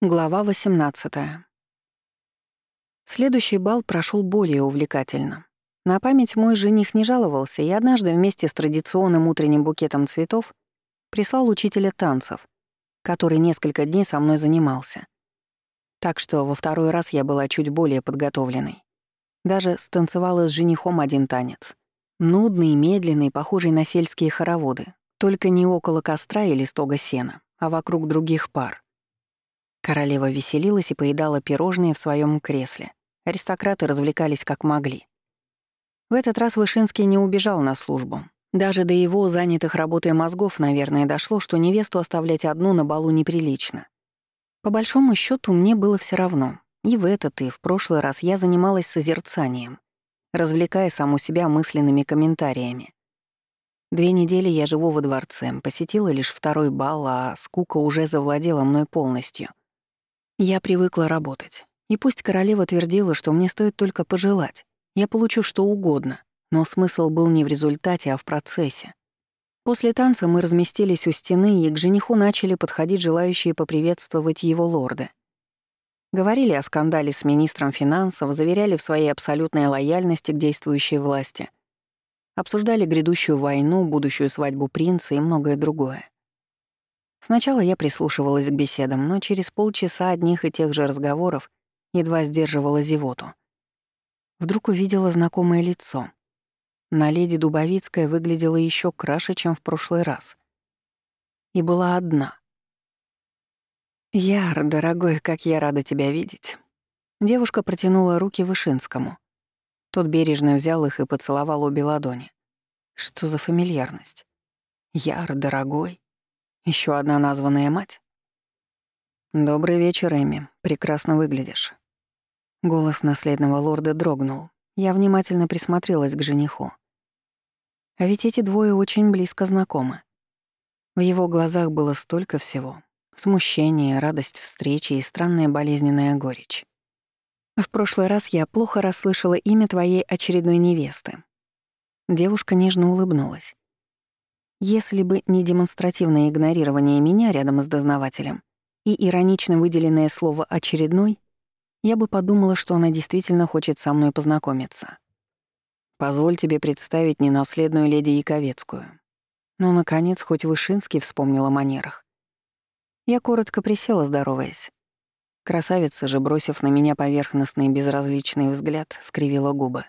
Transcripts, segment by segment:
Глава 18. Следующий бал прошел более увлекательно. На память мой жених не жаловался, и однажды вместе с традиционным утренним букетом цветов прислал учителя танцев, который несколько дней со мной занимался. Так что во второй раз я была чуть более подготовленной. Даже станцевала с женихом один танец. Нудный, медленный, похожий на сельские хороводы, только не около костра или стога сена, а вокруг других пар — Королева веселилась и поедала пирожные в своем кресле. Аристократы развлекались как могли. В этот раз Вышинский не убежал на службу. Даже до его занятых работой мозгов, наверное, дошло, что невесту оставлять одну на балу неприлично. По большому счету мне было все равно. И в этот, и в прошлый раз я занималась созерцанием, развлекая саму себя мысленными комментариями. Две недели я живу во дворце, посетила лишь второй бал, а скука уже завладела мной полностью. Я привыкла работать. И пусть королева твердила, что мне стоит только пожелать, я получу что угодно, но смысл был не в результате, а в процессе. После танца мы разместились у стены, и к жениху начали подходить желающие поприветствовать его лорды. Говорили о скандале с министром финансов, заверяли в своей абсолютной лояльности к действующей власти. Обсуждали грядущую войну, будущую свадьбу принца и многое другое. Сначала я прислушивалась к беседам, но через полчаса одних и тех же разговоров едва сдерживала зевоту. Вдруг увидела знакомое лицо. На леди Дубовицкая выглядела еще краше, чем в прошлый раз. И была одна. «Яр, дорогой, как я рада тебя видеть». Девушка протянула руки Вышинскому. Тот бережно взял их и поцеловал обе ладони. Что за фамильярность? Яр, дорогой. Еще одна названная мать. «Добрый вечер, Эми. Прекрасно выглядишь». Голос наследного лорда дрогнул. Я внимательно присмотрелась к жениху. А ведь эти двое очень близко знакомы. В его глазах было столько всего. Смущение, радость встречи и странная болезненная горечь. В прошлый раз я плохо расслышала имя твоей очередной невесты. Девушка нежно улыбнулась. Если бы не демонстративное игнорирование меня рядом с дознавателем и иронично выделенное слово «очередной», я бы подумала, что она действительно хочет со мной познакомиться. Позволь тебе представить ненаследную леди Яковецкую. Но, наконец, хоть Вышинский вспомнил о манерах. Я коротко присела, здороваясь. Красавица же, бросив на меня поверхностный безразличный взгляд, скривила губы.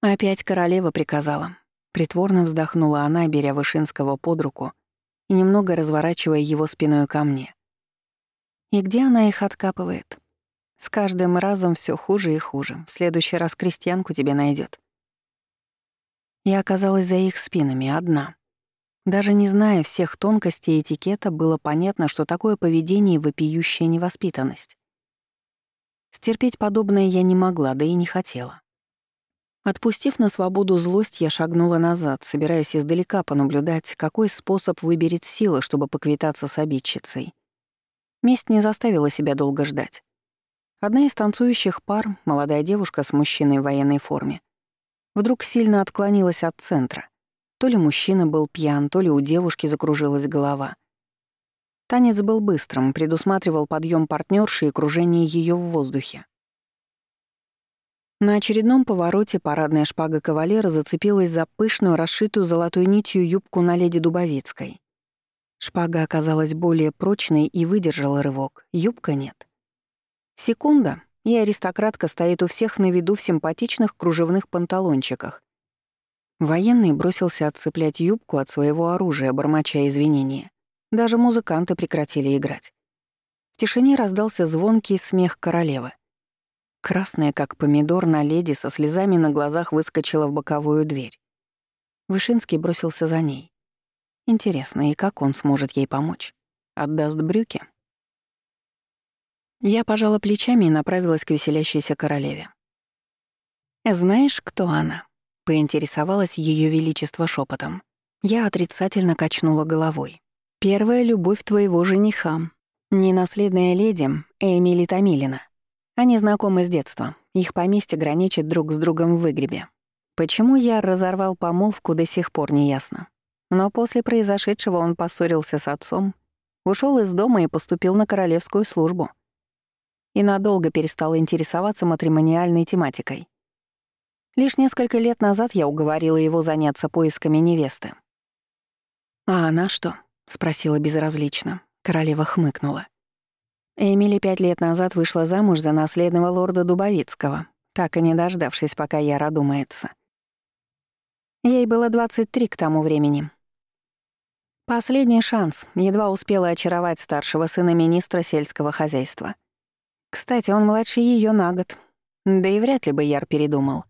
Опять королева приказала. Притворно вздохнула она, беря Вышинского под руку и немного разворачивая его спиной ко мне. И где она их откапывает? С каждым разом все хуже и хуже. В следующий раз крестьянку тебе найдет. Я оказалась за их спинами, одна. Даже не зная всех тонкостей этикета, было понятно, что такое поведение — вопиющая невоспитанность. Стерпеть подобное я не могла, да и не хотела. Отпустив на свободу злость, я шагнула назад, собираясь издалека понаблюдать, какой способ выберет сила, чтобы поквитаться с обидчицей. Месть не заставила себя долго ждать. Одна из танцующих пар, молодая девушка с мужчиной в военной форме, вдруг сильно отклонилась от центра. То ли мужчина был пьян, то ли у девушки закружилась голова. Танец был быстрым, предусматривал подъем партнерши и кружение ее в воздухе. На очередном повороте парадная шпага кавалера зацепилась за пышную, расшитую золотой нитью юбку на леди Дубовицкой. Шпага оказалась более прочной и выдержала рывок, юбка нет. Секунда, и аристократка стоит у всех на виду в симпатичных кружевных панталончиках. Военный бросился отцеплять юбку от своего оружия, бормоча извинения. Даже музыканты прекратили играть. В тишине раздался звонкий смех королевы. Красная, как помидор, на леди со слезами на глазах выскочила в боковую дверь. Вышинский бросился за ней. Интересно, и как он сможет ей помочь? Отдаст брюки? Я пожала плечами и направилась к веселящейся королеве. «Знаешь, кто она?» — поинтересовалась Ее Величество шепотом. Я отрицательно качнула головой. «Первая любовь твоего жениха. Ненаследная леди Эмили Томилина. Они знакомы с детства. Их поместье граничит друг с другом в выгребе. Почему я разорвал помолвку, до сих пор не ясно. Но после произошедшего он поссорился с отцом Ушел из дома и поступил на королевскую службу. И надолго перестал интересоваться матримониальной тематикой. Лишь несколько лет назад я уговорила его заняться поисками невесты. «А она что?» — спросила безразлично. Королева хмыкнула. Эмили пять лет назад вышла замуж за наследного лорда Дубовицкого, так и не дождавшись, пока Яра одумается. Ей было 23 к тому времени. Последний шанс. Едва успела очаровать старшего сына министра сельского хозяйства. Кстати, он младше ее на год. Да и вряд ли бы Яр передумал.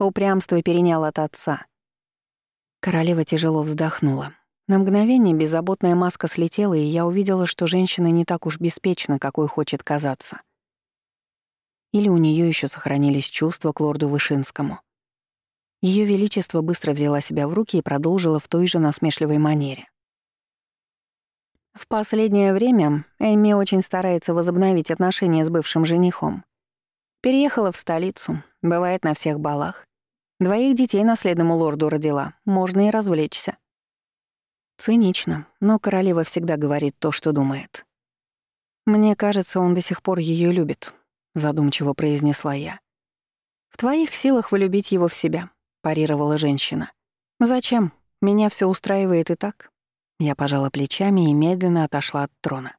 Упрямство перенял от отца. Королева тяжело вздохнула. На мгновение беззаботная маска слетела, и я увидела, что женщина не так уж беспечна, какой хочет казаться. Или у нее еще сохранились чувства к лорду Вышинскому. Ее Величество быстро взяла себя в руки и продолжила в той же насмешливой манере. В последнее время Эми очень старается возобновить отношения с бывшим женихом. Переехала в столицу, бывает на всех балах. Двоих детей наследному лорду родила, можно и развлечься. Цинично, но королева всегда говорит то, что думает. «Мне кажется, он до сих пор ее любит», — задумчиво произнесла я. «В твоих силах влюбить его в себя», — парировала женщина. «Зачем? Меня все устраивает и так». Я пожала плечами и медленно отошла от трона.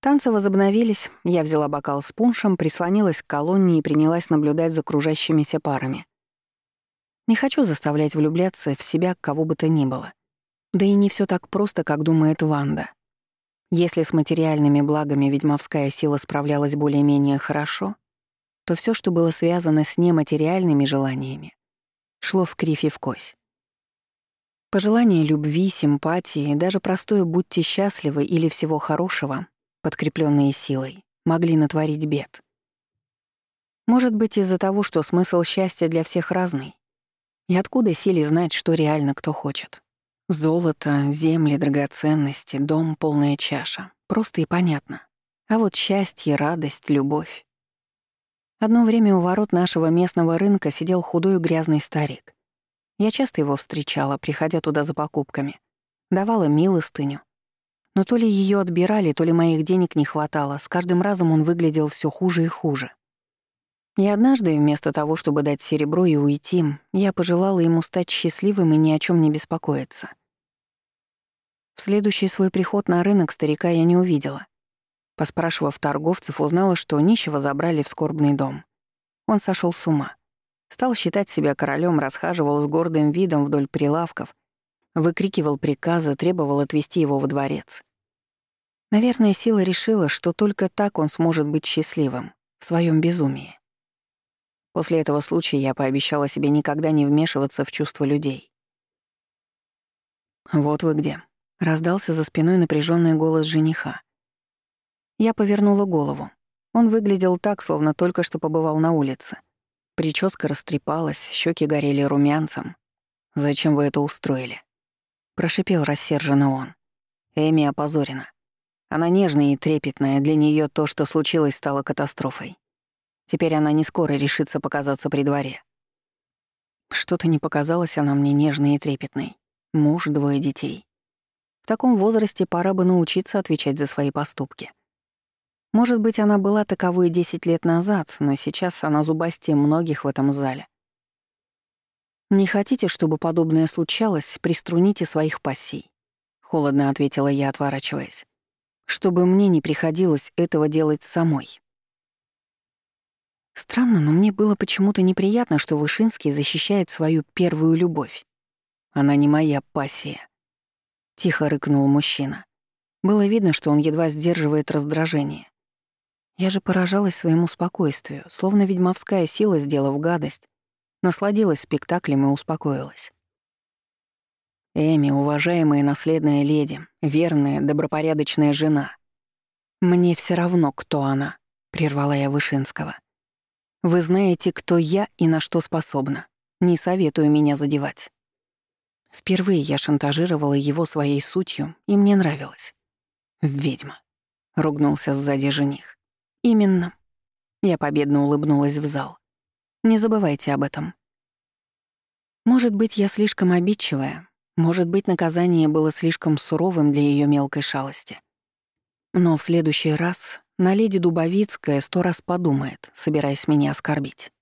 Танцы возобновились, я взяла бокал с пуншем, прислонилась к колонне и принялась наблюдать за кружащимися парами. Не хочу заставлять влюбляться в себя кого бы то ни было. Да и не все так просто, как думает Ванда. Если с материальными благами ведьмовская сила справлялась более-менее хорошо, то все, что было связано с нематериальными желаниями, шло в кривь и в кось. Пожелания любви, симпатии, даже простое «будьте счастливы» или всего хорошего, подкрепленные силой, могли натворить бед. Может быть, из-за того, что смысл счастья для всех разный. И откуда силе знать, что реально кто хочет? Золото, земли, драгоценности, дом, полная чаша. Просто и понятно. А вот счастье, радость, любовь. Одно время у ворот нашего местного рынка сидел худой грязный старик. Я часто его встречала, приходя туда за покупками. Давала милостыню. Но то ли ее отбирали, то ли моих денег не хватало. С каждым разом он выглядел все хуже и хуже. И однажды, вместо того, чтобы дать серебро и уйти, я пожелала ему стать счастливым и ни о чем не беспокоиться. В следующий свой приход на рынок старика я не увидела. Поспрашивав торговцев, узнала, что нищего забрали в скорбный дом. Он сошел с ума. Стал считать себя королем, расхаживал с гордым видом вдоль прилавков, выкрикивал приказы, требовал отвезти его во дворец. Наверное, сила решила, что только так он сможет быть счастливым, в своем безумии. После этого случая я пообещала себе никогда не вмешиваться в чувства людей. «Вот вы где», Раздался за спиной напряженный голос жениха. Я повернула голову. Он выглядел так, словно только что побывал на улице. Прическа растрепалась, щеки горели румянцем. «Зачем вы это устроили?» Прошипел рассерженно он. Эми опозорена. Она нежная и трепетная, для нее то, что случилось, стало катастрофой. Теперь она не скоро решится показаться при дворе. Что-то не показалось она мне нежной и трепетной. Муж, двое детей. В таком возрасте пора бы научиться отвечать за свои поступки. Может быть, она была таковой 10 лет назад, но сейчас она зубастее многих в этом зале. «Не хотите, чтобы подобное случалось, приструните своих пассий», — холодно ответила я, отворачиваясь. «Чтобы мне не приходилось этого делать самой». Странно, но мне было почему-то неприятно, что Вышинский защищает свою первую любовь. Она не моя пассия. Тихо рыкнул мужчина. Было видно, что он едва сдерживает раздражение. Я же поражалась своему спокойствию, словно ведьмовская сила, сделав гадость, насладилась спектаклем и успокоилась. Эми, уважаемая наследная леди, верная, добропорядочная жена. Мне все равно, кто она, прервала я Вышинского. Вы знаете, кто я и на что способна. Не советую меня задевать. Впервые я шантажировала его своей сутью, и мне нравилось. «Ведьма», — ругнулся сзади жених. «Именно». Я победно улыбнулась в зал. «Не забывайте об этом». Может быть, я слишком обидчивая, Может быть, наказание было слишком суровым для ее мелкой шалости. Но в следующий раз на леди Дубовицкая сто раз подумает, собираясь меня оскорбить.